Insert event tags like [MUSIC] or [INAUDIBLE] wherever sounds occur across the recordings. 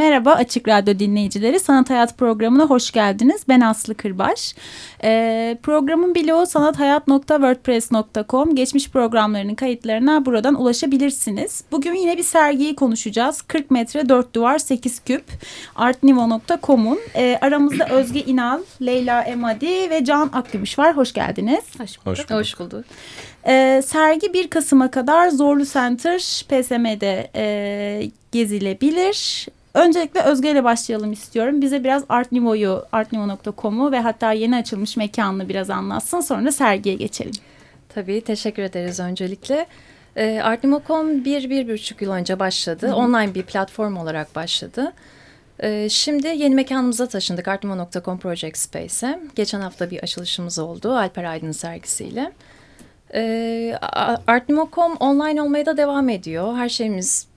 Merhaba Açık Radyo dinleyicileri. Sanat Hayat programına hoş geldiniz. Ben Aslı Kırbaş. Ee, programın bloğu sanathayat.wordpress.com. Geçmiş programlarının kayıtlarına buradan ulaşabilirsiniz. Bugün yine bir sergiyi konuşacağız. 40 metre 4 duvar 8 küp artnivo.com'un. Ee, aramızda [CLEARS THROAT] Özge İnal, Leyla Emadi ve Can Akgümüş var. Hoş geldiniz. Hoş bulduk. Hoş bulduk. Hoş bulduk. Ee, sergi 1 Kasım'a kadar Zorlu Center PSM'de e, gezilebilir. Öncelikle Özge ile başlayalım istiyorum. Bize biraz Art Nouveau'yu, artnouveau.com'u ve hatta yeni açılmış mekanını biraz anlatsın. Sonra da sergiye geçelim. Tabii, teşekkür ederiz öncelikle. E, Art Nouveau.com bir, bir buçuk yıl önce başladı. Hı -hı. Online bir platform olarak başladı. E, şimdi yeni mekanımıza taşındık artnouveau.com Project Space'e. Geçen hafta bir açılışımız oldu Alper Aydın sergisiyle. E, Artnimo.com online olmaya da devam ediyor. Her şeyimiz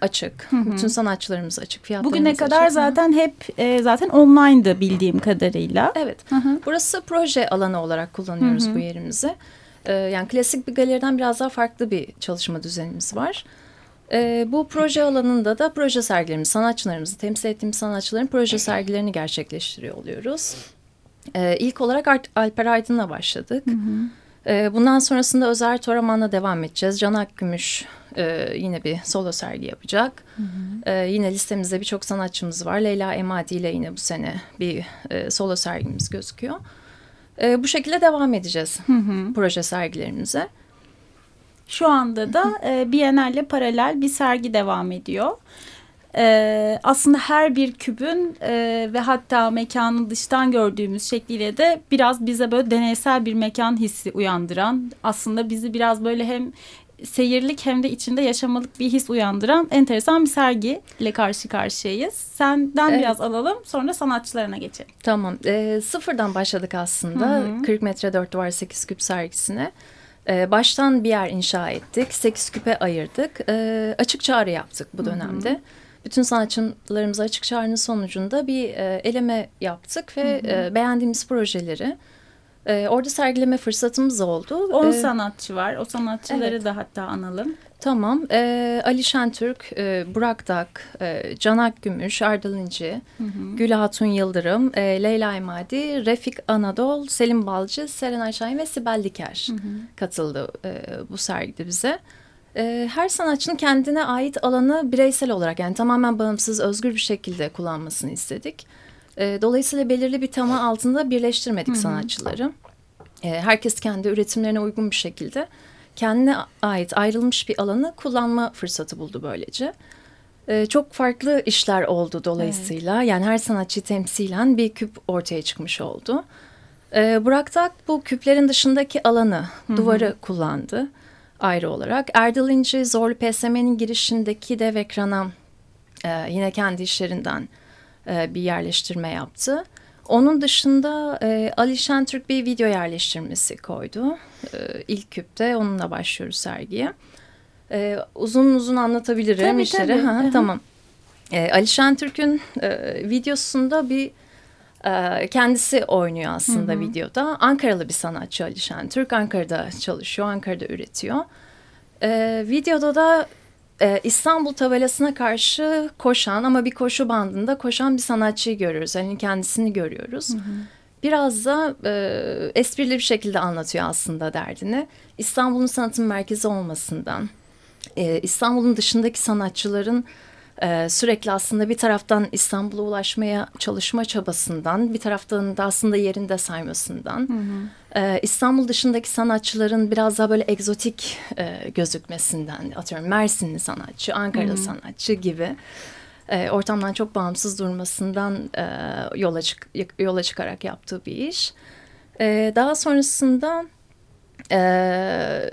açık. Hı hı. Bütün sanatçılarımız açık. Fiyatlarımız Bugüne kadar açık. zaten hep e, zaten online'dı bildiğim kadarıyla. Evet. Hı hı. Burası proje alanı olarak kullanıyoruz hı hı. bu yerimizi. E, yani klasik bir galeriden biraz daha farklı bir çalışma düzenimiz var. E, bu proje alanında da proje sergilerimiz, sanatçılarımızı, temsil ettiğimiz sanatçıların proje sergilerini gerçekleştiriyor oluyoruz. E, ilk olarak Alper Aydın'la başladık. Hı hı. E, bundan sonrasında Özer Toraman'la devam edeceğiz. Can Akgümüş e, yine bir solo sergi yapacak. Hı hı. E, yine listemizde birçok sanatçımız var. Leyla Emadi ile yine bu sene bir e, solo sergimiz gözüküyor. E, bu şekilde devam edeceğiz hı hı. proje sergilerimize. Şu anda da e, Biennale paralel bir sergi devam ediyor. Ee, aslında her bir kübün e, ve hatta mekanın dıştan gördüğümüz şekliyle de biraz bize böyle deneysel bir mekan hissi uyandıran aslında bizi biraz böyle hem seyirlik hem de içinde yaşamalık bir his uyandıran enteresan bir sergi ile karşı karşıyayız. Senden evet. biraz alalım sonra sanatçılarına geçelim. Tamam. E, sıfırdan başladık aslında. Hı -hı. 40 metre 4 duvar 8 küp sergisine. E, baştan bir yer inşa ettik. 8 küpe ayırdık. E, açık çağrı yaptık bu dönemde. Hı -hı bütün sanatçılarımıza açık çağrının sonucunda bir e, eleme yaptık ve hı hı. E, beğendiğimiz projeleri e, orada sergileme fırsatımız oldu. 10 ee, sanatçı var. O sanatçıları evet. da hatta analım. Tamam. E, Ali Şentürk, e, Burak Dak, e, Canak Gümüş, Erdal İnci, hı hı. Gül Hatun Yıldırım, e, Leyla Emadi, Refik Anadol, Selim Balcı, Serenay Şahin ve Sibel Diker hı hı. katıldı e, bu sergide bize. E, her sanatçının kendine ait alanı bireysel olarak yani tamamen bağımsız, özgür bir şekilde kullanmasını istedik. E, dolayısıyla belirli bir tema altında birleştirmedik Hı -hı. sanatçıları. E, herkes kendi üretimlerine uygun bir şekilde kendine ait ayrılmış bir alanı kullanma fırsatı buldu böylece. E, çok farklı işler oldu dolayısıyla. Evet. Yani her sanatçı temsilen bir küp ortaya çıkmış oldu. E, Burak Tak bu küplerin dışındaki alanı, Hı -hı. duvarı kullandı ayrı olarak. Erdal İnci Zorlu PSM'nin girişindeki dev ekrana e, yine kendi işlerinden e, bir yerleştirme yaptı. Onun dışında e, Ali Şentürk bir video yerleştirmesi koydu. E, ilk küpte onunla başlıyoruz sergiye. E, uzun uzun anlatabilirim tabii, işleri. Tabii. Ha, tamam. E, Ali Şentürk'ün e, videosunda bir e, kendisi oynuyor aslında hı hı. videoda. Ankaralı bir sanatçı Ali Şentürk. Ankara'da çalışıyor, Ankara'da üretiyor. E, videoda da e, İstanbul tabelasına karşı koşan ama bir koşu bandında koşan bir sanatçıyı görüyoruz. Yani kendisini görüyoruz. Hı hı. Biraz da e, esprili bir şekilde anlatıyor aslında derdini. İstanbul'un sanatın merkezi olmasından, e, İstanbul'un dışındaki sanatçıların e, sürekli aslında bir taraftan İstanbul'a ulaşmaya çalışma çabasından, bir taraftan da aslında yerinde saymasından, hı hı. E, İstanbul dışındaki sanatçıların biraz daha böyle egzotik e, gözükmesinden, atıyorum Mersinli sanatçı, hı hı. sanatçı gibi e, ortamdan çok bağımsız durmasından e, yola, çık, yola çıkarak yaptığı bir iş. E, daha sonrasında e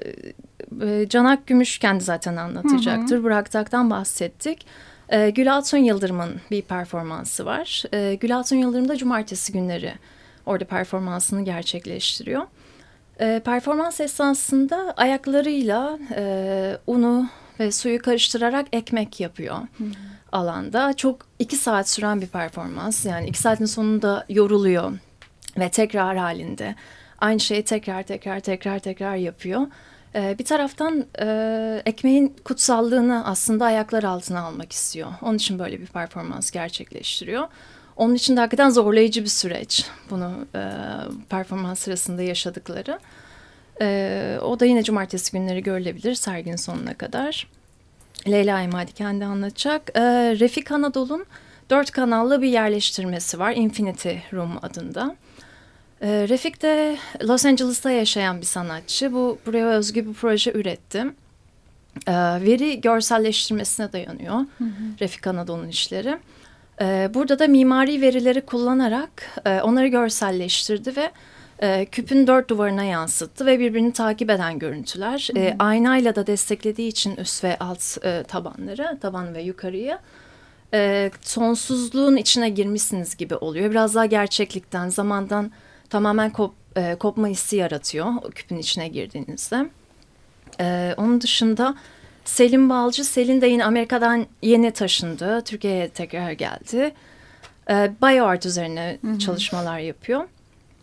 Canak Gümüş kendi zaten anlatacaktır. Hı hı. Burak Tak'tan bahsettik. E, Gül Altun Yıldırım'ın bir performansı var. E, Gül Altun Yıldırım da cumartesi günleri orada performansını gerçekleştiriyor. E, performans esnasında ayaklarıyla e, unu ve suyu karıştırarak ekmek yapıyor hmm. alanda. Çok iki saat süren bir performans. Yani iki saatin sonunda yoruluyor ve tekrar halinde aynı şeyi tekrar tekrar tekrar tekrar yapıyor. E, bir taraftan e, ekmeğin kutsallığını aslında ayaklar altına almak istiyor. Onun için böyle bir performans gerçekleştiriyor. Onun için de hakikaten zorlayıcı bir süreç bunu e, performans sırasında yaşadıkları. E, o da yine cumartesi günleri görülebilir serginin sonuna kadar. Leyla Emadi kendi anlatacak. Refik Anadolu'nun dört kanallı bir yerleştirmesi var. Infinity Room adında. E, Refik de Los Angeles'ta yaşayan bir sanatçı. Bu buraya özgü bir proje üretti. E, veri görselleştirmesine dayanıyor. Hı hı. Refik Anadolu'nun işleri. E, burada da mimari verileri kullanarak e, onları görselleştirdi ve e, küpün dört duvarına yansıttı ve birbirini takip eden görüntüler. E, aynayla da desteklediği için üst ve alt e, tabanları, taban ve yukarıya e, sonsuzluğun içine girmişsiniz gibi oluyor. Biraz daha gerçeklikten, zamandan tamamen kop, e, kopma hissi yaratıyor o küpün içine girdiğinizde. E, onun dışında Selim Balcı, Selin de yine Amerika'dan yeni taşındı. Türkiye'ye tekrar geldi. E, bioart üzerine Hı -hı. çalışmalar yapıyor.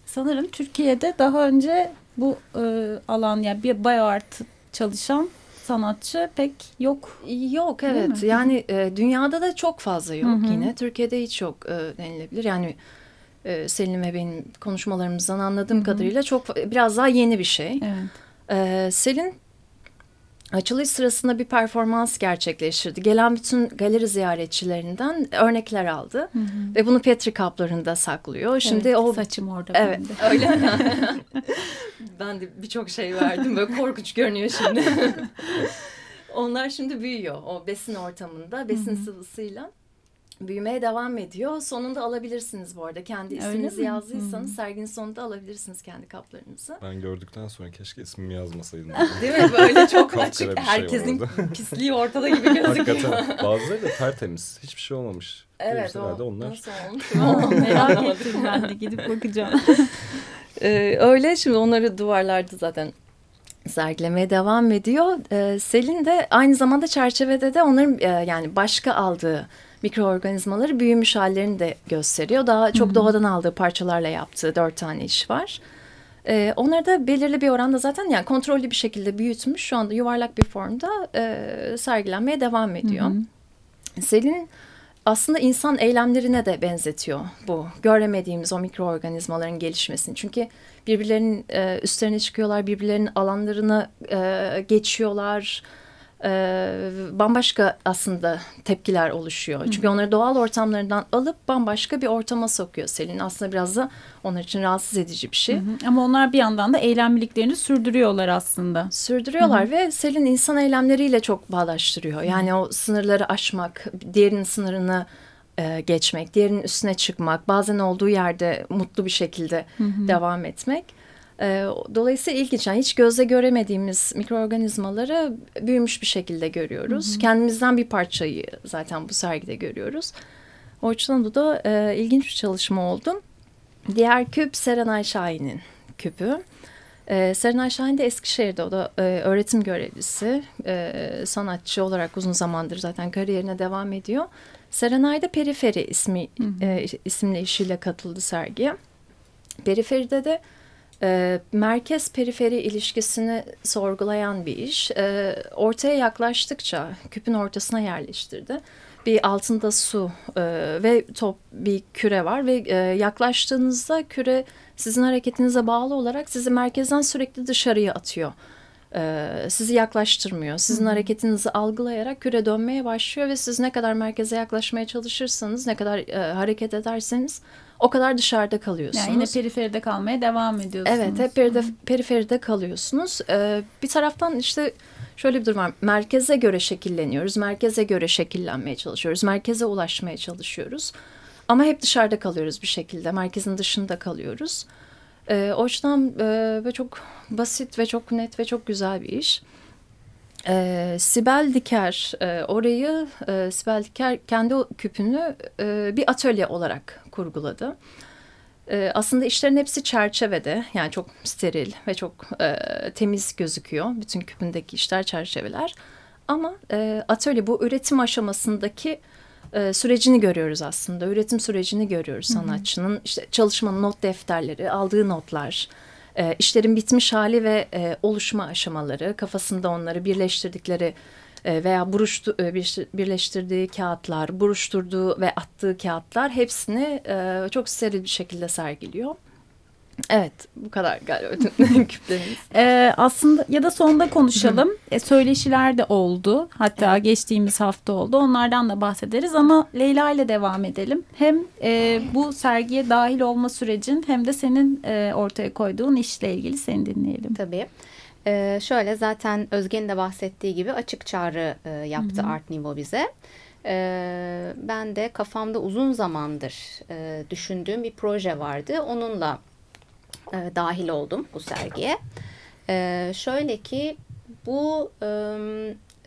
Sanırım Türkiye'de daha önce bu e, alan yani bir bioart çalışan sanatçı pek yok. Yok evet yani e, dünyada da çok fazla yok Hı -hı. yine. Türkiye'de hiç yok e, denilebilir. Yani e, Selim ve benim konuşmalarımızdan anladığım Hı -hı. kadarıyla çok biraz daha yeni bir şey. Evet. E, Selin açılış sırasında bir performans gerçekleştirdi. Gelen bütün galeri ziyaretçilerinden örnekler aldı hı hı. ve bunu Petri kaplarında saklıyor. Şimdi evet, o saçım orada. Evet, [LAUGHS] öyle. [LAUGHS] ben de birçok şey verdim böyle korkunç görünüyor şimdi. [LAUGHS] Onlar şimdi büyüyor o besin ortamında, besin hı hı. sıvısıyla büyümeye devam ediyor. Sonunda alabilirsiniz bu arada. Kendi isminizi yazdıysanız hmm. serginin sonunda alabilirsiniz kendi kaplarınızı. Ben gördükten sonra keşke ismimi yazmasaydım. [LAUGHS] Değil mi? Böyle çok açık. Şey Herkesin şey pisliği ortada gibi [LAUGHS] gözüküyor. Hakikaten. Bazıları da tertemiz. Hiçbir şey olmamış. Evet o. onlar. Nasıl olmuş? [LAUGHS] Merak ettim ben de gidip bakacağım. ee, öyle şimdi onları duvarlarda zaten sergilemeye devam ediyor. Ee, Selin de aynı zamanda çerçevede de onların e, yani başka aldığı mikroorganizmaları büyümüş hallerini de gösteriyor. Daha çok doğadan aldığı parçalarla yaptığı dört tane iş var. Ee, onları da belirli bir oranda zaten yani kontrollü bir şekilde büyütmüş. Şu anda yuvarlak bir formda e, sergilenmeye devam ediyor. Hı-hı. Selin aslında insan eylemlerine de benzetiyor bu. Göremediğimiz o mikroorganizmaların gelişmesini. Çünkü birbirlerinin e, üstlerine çıkıyorlar, birbirlerinin alanlarına e, geçiyorlar e, bambaşka aslında tepkiler oluşuyor. Çünkü onları doğal ortamlarından alıp bambaşka bir ortama sokuyor Selin. Aslında biraz da onlar için rahatsız edici bir şey. Hı hı. Ama onlar bir yandan da eylemliliklerini sürdürüyorlar aslında. Sürdürüyorlar hı hı. ve Selin insan eylemleriyle çok bağdaştırıyor. Yani hı. o sınırları aşmak, diğerinin sınırını e, geçmek, diğerinin üstüne çıkmak, bazen olduğu yerde mutlu bir şekilde hı hı. devam etmek. E, dolayısıyla ilginç. Yani hiç gözle göremediğimiz mikroorganizmaları büyümüş bir şekilde görüyoruz. Hı hı. Kendimizden bir parçayı zaten bu sergide görüyoruz. O açıdan da e, ilginç bir çalışma oldu. Diğer küp Serenay Şahin'in küpü. Ee, Serenay Şahin de Eskişehir'de o da e, öğretim görevlisi, e, sanatçı olarak uzun zamandır zaten kariyerine devam ediyor. Serenay da Periferi ismi hı hı. E, isimli işiyle katıldı sergiye. Periferide de e, merkez periferi ilişkisini sorgulayan bir iş. E, ortaya yaklaştıkça küpün ortasına yerleştirdi. Bir altında su e, ve top bir küre var ve e, yaklaştığınızda küre sizin hareketinize bağlı olarak sizi merkezden sürekli dışarıya atıyor. E, sizi yaklaştırmıyor. Sizin Hı -hı. hareketinizi algılayarak küre dönmeye başlıyor ve siz ne kadar merkeze yaklaşmaya çalışırsanız, ne kadar e, hareket ederseniz o kadar dışarıda kalıyorsunuz. Yani yine periferide kalmaya devam ediyorsunuz. Evet hep peride, periferide kalıyorsunuz. Ee, bir taraftan işte şöyle bir durum var. Merkeze göre şekilleniyoruz. Merkeze göre şekillenmeye çalışıyoruz. Merkeze ulaşmaya çalışıyoruz. Ama hep dışarıda kalıyoruz bir şekilde. Merkezin dışında kalıyoruz. Ee, o yüzden e, ve çok basit ve çok net ve çok güzel bir iş. E, Sibel Diker e, orayı e, Sibel Diker kendi küpünü e, bir atölye olarak kurguladı. E, aslında işlerin hepsi çerçevede yani çok steril ve çok e, temiz gözüküyor. Bütün küpündeki işler çerçeveler. Ama e, atölye bu üretim aşamasındaki e, sürecini görüyoruz aslında. Üretim sürecini görüyoruz sanatçının. Hı hı. İşte çalışmanın not defterleri, aldığı notlar, e, işlerin bitmiş hali ve e, oluşma aşamaları, kafasında onları birleştirdikleri e, veya buruştu, e, birleştirdiği kağıtlar, buruşturduğu ve attığı kağıtlar hepsini e, çok steril bir şekilde sergiliyor. Evet bu kadar galiba [LAUGHS] küplerimiz. Ee, aslında ya da sonda konuşalım. e, söyleşiler de oldu. Hatta geçtiğimiz hafta oldu. Onlardan da bahsederiz ama Leyla ile devam edelim. Hem e, bu sergiye dahil olma sürecin hem de senin e, ortaya koyduğun işle ilgili seni dinleyelim. Tabii. Ee, şöyle zaten Özge'nin de bahsettiği gibi açık çağrı e, yaptı Hı -hı. Art Nouveau bize. Ee, ben de kafamda uzun zamandır e, düşündüğüm bir proje vardı. Onunla e, dahil oldum bu sergiye. E, şöyle ki bu e,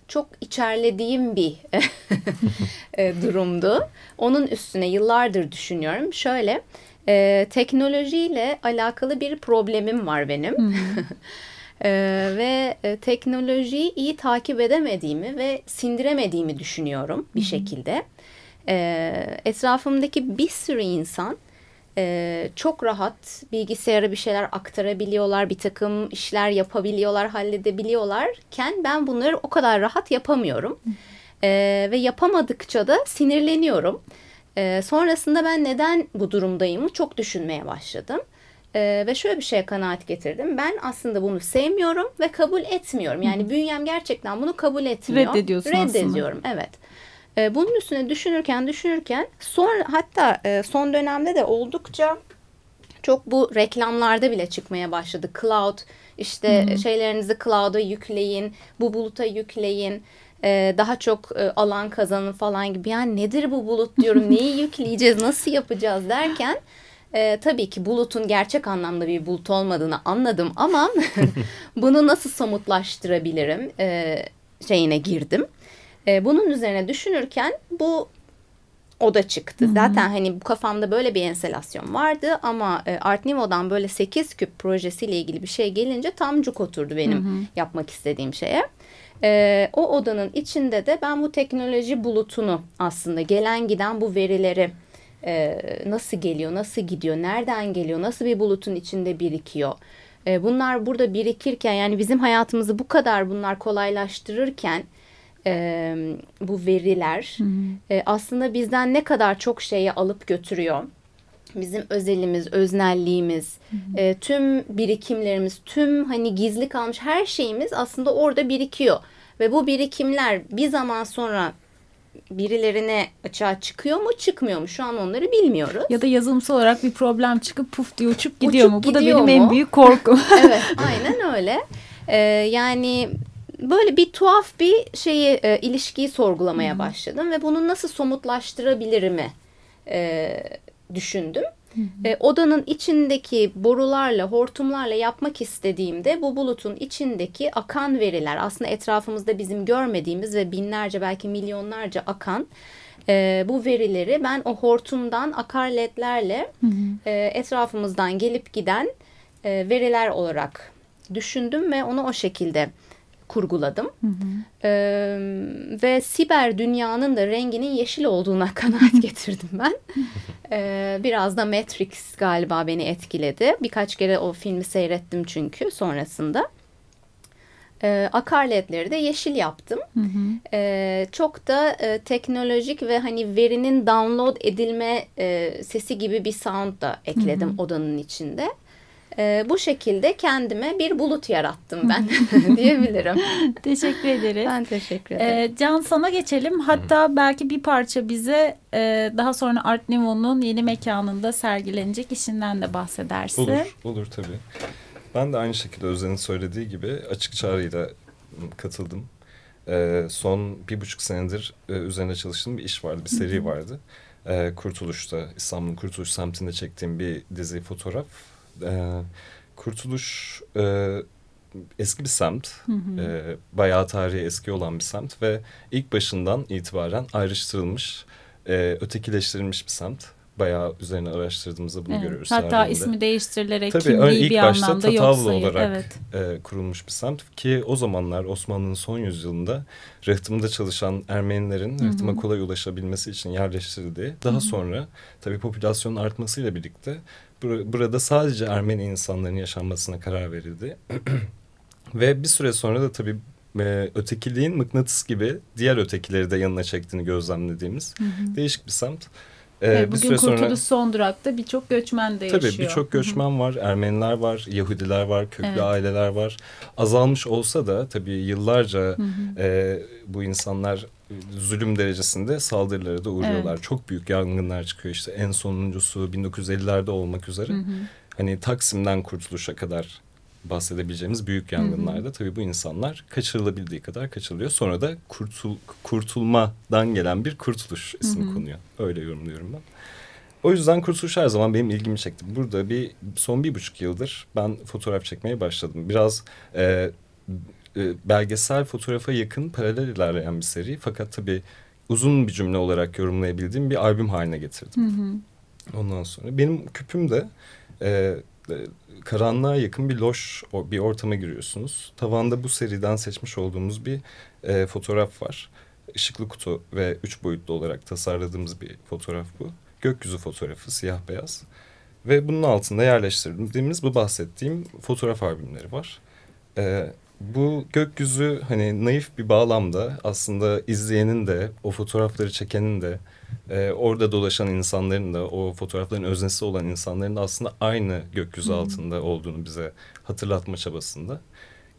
çok içerlediğim bir [LAUGHS] e, durumdu. Onun üstüne yıllardır düşünüyorum. Şöyle e, teknolojiyle alakalı bir problemim var benim. [LAUGHS] e, ve e, teknolojiyi iyi takip edemediğimi ve sindiremediğimi düşünüyorum bir şekilde. E, etrafımdaki bir sürü insan e, çok rahat bilgisayara bir şeyler aktarabiliyorlar, bir takım işler yapabiliyorlar, halledebiliyorlarken ben bunları o kadar rahat yapamıyorum. E, ve yapamadıkça da sinirleniyorum. E, sonrasında ben neden bu durumdayım çok düşünmeye başladım. Ee, ve şöyle bir şeye kanaat getirdim. Ben aslında bunu sevmiyorum ve kabul etmiyorum. Yani bünyem gerçekten bunu kabul etmiyor. Reddediyorsun Reddediyorum, aslında. evet. E, bunun üstüne düşünürken düşünürken sonra hatta e, son dönemde de oldukça çok bu reklamlarda bile çıkmaya başladı. Cloud işte Hı-hı. şeylerinizi cloud'a yükleyin, bu buluta yükleyin. E, daha çok e, alan kazanın falan gibi. Yani nedir bu bulut diyorum, [LAUGHS] neyi yükleyeceğiz, nasıl yapacağız derken e, tabii ki bulutun gerçek anlamda bir bulut olmadığını anladım ama [LAUGHS] [LAUGHS] bunu nasıl somutlaştırabilirim e, şeyine girdim. E, bunun üzerine düşünürken bu o da çıktı. Hı -hı. Zaten hani bu kafamda böyle bir enselasyon vardı ama e, Art Nouveau'dan böyle 8 küp projesiyle ilgili bir şey gelince tam cuk oturdu benim Hı -hı. yapmak istediğim şeye. E, o odanın içinde de ben bu teknoloji bulutunu aslında gelen giden bu verileri e, nasıl geliyor, nasıl gidiyor, nereden geliyor, nasıl bir bulutun içinde birikiyor. E, bunlar burada birikirken yani bizim hayatımızı bu kadar bunlar kolaylaştırırken e, bu veriler hı hı. E, aslında bizden ne kadar çok şeyi alıp götürüyor. Bizim özelimiz, öznelliğimiz, hı hı. E, tüm birikimlerimiz, tüm hani gizli kalmış her şeyimiz aslında orada birikiyor. Ve bu birikimler bir zaman sonra birilerine açığa çıkıyor mu çıkmıyor mu şu an onları bilmiyoruz. Ya da yazılımsal olarak bir problem çıkıp puf diye uçup gidiyor uçup mu? Bu da benim mu? en büyük korkum. evet [LAUGHS] aynen öyle. Ee, yani böyle bir tuhaf bir şeyi e, ilişkiyi sorgulamaya hmm. başladım ve bunu nasıl somutlaştırabilirimi e, düşündüm. E, odanın içindeki borularla, hortumlarla yapmak istediğimde bu bulutun içindeki akan veriler aslında etrafımızda bizim görmediğimiz ve binlerce belki milyonlarca akan e, bu verileri ben o hortumdan akar ledlerle e, etrafımızdan gelip giden e, veriler olarak düşündüm ve onu o şekilde kurguladım. Hı hı. Ee, ve siber dünyanın da renginin yeşil olduğuna [LAUGHS] kanaat getirdim ben. [LAUGHS] Ee, biraz da Matrix galiba beni etkiledi. Birkaç kere o filmi seyrettim çünkü sonrasında. Ee, akar ledleri de yeşil yaptım. Hı hı. Ee, çok da e, teknolojik ve hani verinin download edilme e, sesi gibi bir sound da ekledim hı hı. odanın içinde. E, bu şekilde kendime bir bulut yarattım ben [LAUGHS] [LAUGHS] diyebilirim. teşekkür ederiz. Ben teşekkür ederim. E, Can sana geçelim. Hatta belki bir parça bize e, daha sonra Art Nouveau'nun yeni mekanında sergilenecek işinden de bahsedersin. Olur, olur tabii. Ben de aynı şekilde Özden'in söylediği gibi açık çağrıyla katıldım. Ee, son bir buçuk senedir e, üzerine çalıştığım bir iş vardı, bir seri vardı. Ee, Kurtuluş'ta, İstanbul'un Kurtuluş semtinde çektiğim bir dizi fotoğraf e, Kurtuluş e, eski bir semt. Hı hı. E, bayağı tarihi eski olan bir semt ve ilk başından itibaren ayrıştırılmış, e, ötekileştirilmiş bir semt. bayağı üzerine araştırdığımızda bunu evet. görüyoruz. Hatta Harbiye'de. ismi değiştirilerek Tabii kimliği ilk bir başta anlamda yok Tatavlı sayı. olarak Evet. e, kurulmuş bir semt ki o zamanlar Osmanlı'nın son yüzyılında rıhtımda çalışan Ermenilerin rıhtıma kolay ulaşabilmesi için yerleştirildiği daha sonra tabii popülasyonun artmasıyla birlikte bur- burada sadece Ermeni insanların yaşanmasına karar verildi. [CLEARS THROAT] Ve bir süre sonra da tabii e, ötekiliğin mıknatıs gibi diğer ötekileri de yanına çektiğini gözlemlediğimiz değişik bir semt. E, Evet, bir bugün süre sonra- Kurtuluş son durakta birçok göçmen de yaşıyor. Tabii birçok göçmen var, Ermeniler var, Yahudiler var, köklü Evet. aileler var. Azalmış olsa da tabii yıllarca e, bu insanlar zulüm derecesinde saldırılara da uğruyorlar. Evet. Çok büyük yangınlar çıkıyor işte en sonuncusu 1950'lerde olmak üzere. Hani Taksim'den kurtuluşa kadar bahsedebileceğimiz büyük yangınlarda tabii bu insanlar kaçırılabildiği kadar kaçırılıyor. Sonra da kurtul, kurtulmadan gelen bir kurtuluş ismi konuyor. Öyle yorumluyorum ben. O yüzden kurtuluş her zaman benim ilgimi çekti. Burada bir son bir buçuk yıldır ben fotoğraf çekmeye başladım. Biraz e, e, belgesel fotoğrafa yakın paralel ilerleyen bir seri. Fakat tabii uzun bir cümle olarak yorumlayabildiğim bir albüm haline getirdim. Ondan sonra benim küpüm de e, e, karanlığa yakın bir loş bir ortama giriyorsunuz. Tavanda bu seriden seçmiş olduğumuz bir e, fotoğraf var. Işıklı kutu ve üç boyutlu olarak tasarladığımız bir fotoğraf bu. Gökyüzü fotoğrafı siyah beyaz. Ve bunun altında yerleştirdiğimiz bu bahsettiğim fotoğraf albümleri var. Ee, bu gökyüzü hani naif bir bağlamda aslında izleyenin de o fotoğrafları çekenin de e, orada dolaşan insanların da o fotoğrafların öznesi olan insanların da aslında aynı gökyüzü altında olduğunu bize hatırlatma çabasında.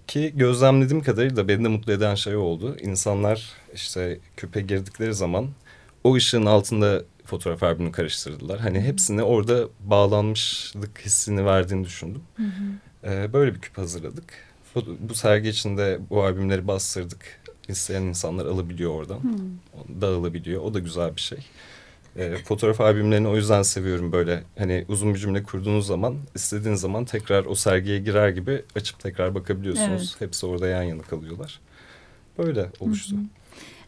Ki gözlemlediğim kadarıyla beni de mutlu eden şey oldu. İnsanlar işte küpe girdikleri zaman o ışığın altında fotoğraf albümünü karıştırdılar. Hani hepsine orada bağlanmışlık hissini verdiğini düşündüm. Ee, böyle bir küp hazırladık. Foto- Bu sergi içinde bu albümleri bastırdık. İsteyen insanlar alabiliyor oradan. Dağılabiliyor. O da güzel bir şey. Ee, fotoğraf albümlerini o yüzden seviyorum böyle. Hani uzun bir cümle kurduğunuz zaman istediğiniz zaman tekrar o sergiye girer gibi açıp tekrar bakabiliyorsunuz. Hepsi orada yan yana kalıyorlar. Böyle oluştu.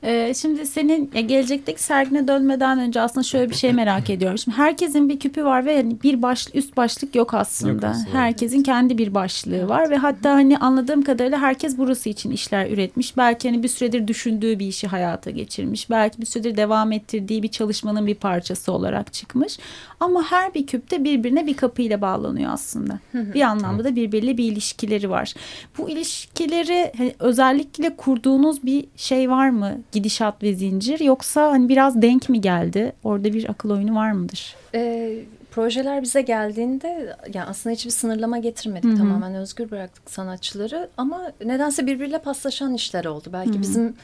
Ee, şimdi senin ya gelecekteki sergine dönmeden önce aslında şöyle bir şey merak [LAUGHS] ediyorum. Şimdi herkesin bir küpü var ve hani bir baş, üst başlık yok aslında. Yok aslında. Herkesin kendi bir başlığı var ve hatta hani anladığım kadarıyla herkes burası için işler üretmiş. Belki hani bir süredir düşündüğü bir işi hayata geçirmiş. Belki bir süredir devam ettirdiği bir çalışmanın bir parçası olarak çıkmış. Ama her bir küpte birbirine bir kapıyla bağlanıyor aslında. bir anlamda da birbiriyle bir ilişkileri var. Bu ilişkileri hani özellikle kurduğunuz bir şey var mı? Gidişat ve zincir yoksa hani biraz denk mi geldi? Orada bir akıl oyunu var mıdır? E, projeler bize geldiğinde yani aslında hiçbir sınırlama getirmedik. Tamamen özgür bıraktık sanatçıları ama nedense birbiriyle paslaşan işler oldu. Belki bizim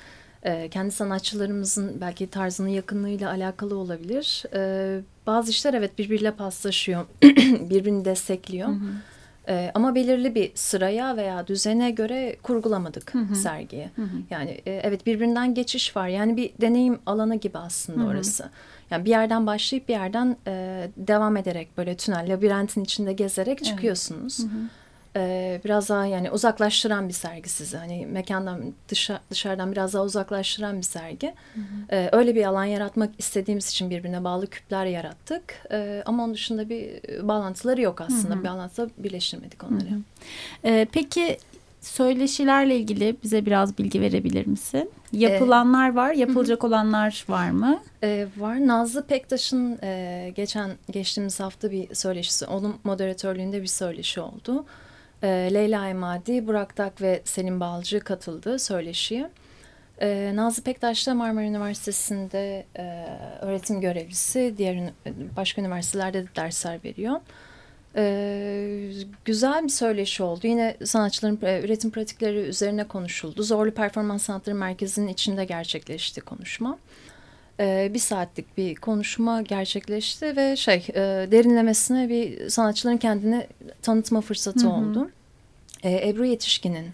e, kendi sanatçılarımızın belki tarzının yakınlığıyla alakalı olabilir. E, bazı işler evet birbiriyle paslaşıyor, [CLEARS THROAT] birbirini destekliyor. E, ama belirli bir sıraya veya düzene göre kurgulamadık sergiyi. Yani e, evet birbirinden geçiş var. Yani bir deneyim alanı gibi aslında orası. Yani bir yerden başlayıp bir yerden e, devam ederek böyle tünel, labirentin içinde gezerek çıkıyorsunuz. E, biraz daha yani uzaklaştıran bir sergi sizi. Hani mekandan dışa, dışarıdan biraz daha uzaklaştıran bir sergi. E, öyle bir alan yaratmak istediğimiz için birbirine bağlı küpler yarattık. E, ama onun dışında bir bağlantıları yok aslında. Bir bağlantıda birleştirmedik onları. Ee, peki söyleşilerle ilgili bize biraz bilgi verebilir misin? Yapılanlar var, yapılacak olanlar var mı? E, var. Nazlı Pektaş'ın e, geçen geçtiğimiz hafta bir söyleşisi, onun moderatörlüğünde bir söyleşi oldu. E, Leyla Emadi, Burak Tak ve Selim Balcı katıldı söyleşiye. E, Nazlı Pektaş da Marmara Üniversitesi'nde e, öğretim görevlisi, diğer başka üniversitelerde de dersler veriyor. E, güzel bir söyleşi oldu. Yine sanatçıların e, üretim pratikleri üzerine konuşuldu. Zorlu Performans Sanatları Merkezi'nin içinde gerçekleşti konuşma. E, bir saatlik bir konuşma gerçekleşti ve şey e, derinlemesine bir sanatçıların kendini tanıtma fırsatı oldu. E, Ebru Yetişkin'in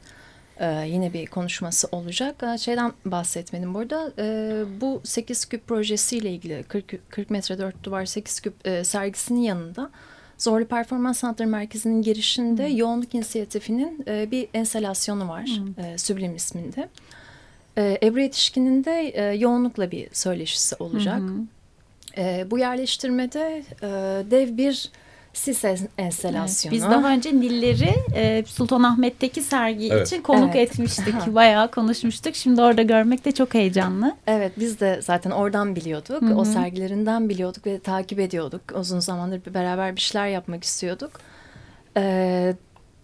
e, yine bir konuşması olacak. E, şeyden bahsetmedim burada. E, bu 8 küp projesiyle ilgili 40, 40 metre 4 duvar 8 küp e, sergisinin yanında Zorlu Performans Sanatları Merkezi'nin girişinde Yoğunluk İnisiyatifi'nin e, bir enstalasyonu var. E, Süblim isminde. E, Ebru Yetişkin'in de e, yoğunlukla bir söyleşisi olacak. E, bu yerleştirmede e, dev bir sis enstelasyonu. Evet, biz daha önce Nilleri e, Sultanahmet'teki sergi evet. için konuk evet. etmiştik. [LAUGHS] Bayağı konuşmuştuk. Şimdi orada görmek de çok heyecanlı. Evet biz de zaten oradan biliyorduk. Hı -hı. O sergilerinden biliyorduk ve takip ediyorduk. Uzun zamandır beraber bir şeyler yapmak istiyorduk. Ee,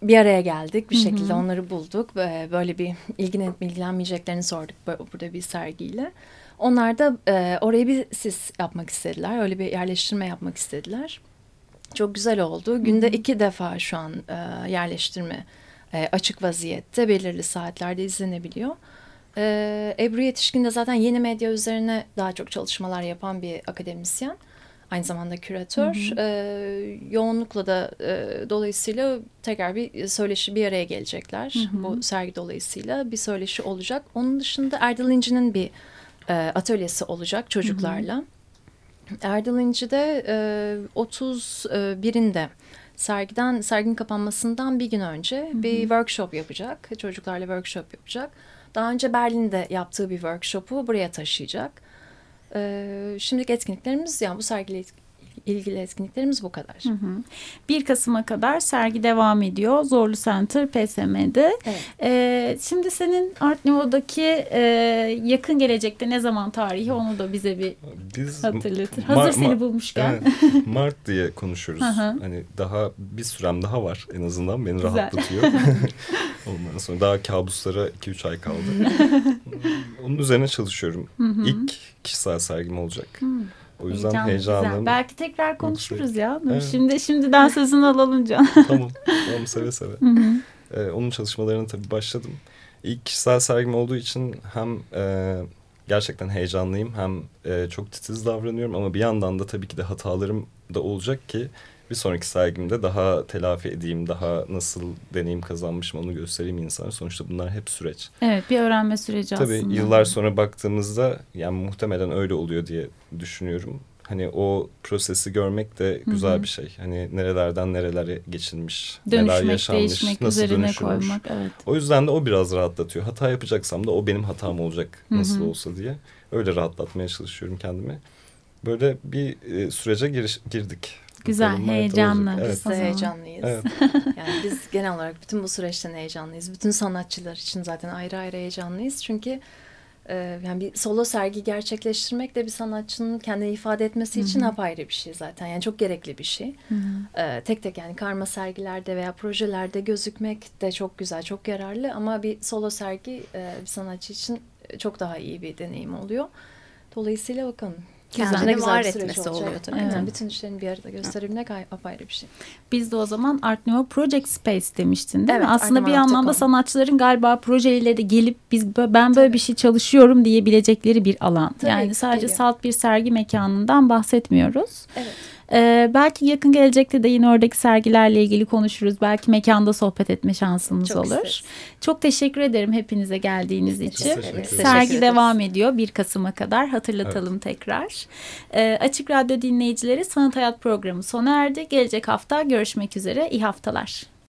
bir araya geldik bir şekilde Hı onları bulduk. Böyle bir ilgilenip ilgilenmeyeceklerini sorduk burada bir sergiyle. Onlar da e, oraya bir sis yapmak istediler. Öyle bir yerleştirme yapmak istediler. Çok güzel oldu. Günde Hı -hı. iki defa şu an e, yerleştirme e, açık vaziyette belirli saatlerde izlenebiliyor. E, Ebru Yetişkin de zaten yeni medya üzerine daha çok çalışmalar yapan bir akademisyen. Aynı zamanda küratör. Hı hı. E, yoğunlukla da e, dolayısıyla tekrar bir söyleşi bir araya gelecekler. Hı hı. Bu sergi dolayısıyla bir söyleşi olacak. Onun dışında Erdal İnci'nin bir e, atölyesi olacak çocuklarla. Hı hı. Erdal İnci de e, 31'inde sergiden serginin kapanmasından bir gün önce hı hı. bir workshop yapacak. Çocuklarla workshop yapacak. Daha önce Berlin'de yaptığı bir workshop'u buraya taşıyacak. Ee, etkinliklerimiz yani bu sergiyle ilgili etkinliklerimiz bu kadar. Hı hı. 1 Kasım'a kadar sergi devam ediyor. Zorlu Center PSM'de. Evet. Ee, şimdi senin Art Nouveau'daki e, yakın gelecekte ne zaman tarihi onu da bize bir Biz, hatırlatır. Hazır seni bulmuşken. Evet, [LAUGHS] Mart diye konuşuyoruz. hani daha bir sürem daha var en azından beni Güzel. rahatlatıyor. [LAUGHS] Ondan sonra daha kabuslara 2-3 ay kaldı. [LAUGHS] Onun üzerine çalışıyorum. Hı hı. İlk kişisel sergim olacak. Hı. O yüzden. Güzel. Belki tekrar konuşuruz ya. Evet. Şimdi şimdiden sözünü alalım Can. tamam. [LAUGHS] Tamam seve seve. Ee, onun çalışmalarına tabii başladım. İlk kişisel sergim olduğu için hem e, gerçekten heyecanlıyım hem e, çok titiz davranıyorum ama bir yandan da tabii ki de hatalarım da olacak ki bir sonraki sergimde daha telafi edeyim, daha nasıl deneyim kazanmışım onu göstereyim insana. Sonuçta bunlar hep süreç. Evet bir öğrenme süreci Tabii, aslında. Tabii yıllar sonra baktığımızda yani muhtemelen öyle oluyor diye düşünüyorum. Hani o prosesi görmek de güzel Hı -hı. bir şey. Hani nerelerden nerelere geçilmiş, Dönüşmek, neler yaşanmış, değişmek, nasıl üzerine dönüşülmüş. koymak. Evet. O yüzden de o biraz rahatlatıyor. Hata yapacaksam da o benim hatam olacak nasıl Hı -hı. olsa diye. Öyle rahatlatmaya çalışıyorum kendimi. Böyle bir e, sürece giriş, girdik. Güzel, Bakalım, heyecanlı. Evet. Biz de heyecanlıyız. Evet. [LAUGHS] yani biz genel olarak bütün bu süreçten heyecanlıyız. Bütün sanatçılar için zaten ayrı ayrı heyecanlıyız. Çünkü e, yani bir solo sergi gerçekleştirmek de bir sanatçının kendini ifade etmesi için hep ayrı bir şey zaten. Yani çok gerekli bir şey. E, tek tek yani karma sergilerde veya projelerde gözükmek de çok güzel, çok yararlı. Ama bir solo sergi e, bir sanatçı için çok daha iyi bir deneyim oluyor. Dolayısıyla bakalım kendini güzel var etmesi oluyor tabii. Evet. Yani bütün işlerini bir arada gösterebilmek apayrı bir şey. Biz de o zaman Art Nouveau Project Space demiştin değil evet, mi? Aslında bir anlamda sanatçıların galiba projelere gelip biz ben böyle tabii. bir şey çalışıyorum diyebilecekleri bir alan. Tabii, yani sadece geliyor. salt bir sergi mekanından bahsetmiyoruz. Evet. Ee, belki yakın gelecekte de yine oradaki sergilerle ilgili konuşuruz. Belki mekanda sohbet etme şansımız Çok olur. Isteriz. Çok teşekkür ederim hepinize geldiğiniz Biz için. Sergi devam ediyor 1 Kasım'a kadar hatırlatalım evet. tekrar. Ee, Açık Radyo dinleyicileri Sanat Hayat programı sona erdi. Gelecek hafta görüşmek üzere. İyi haftalar.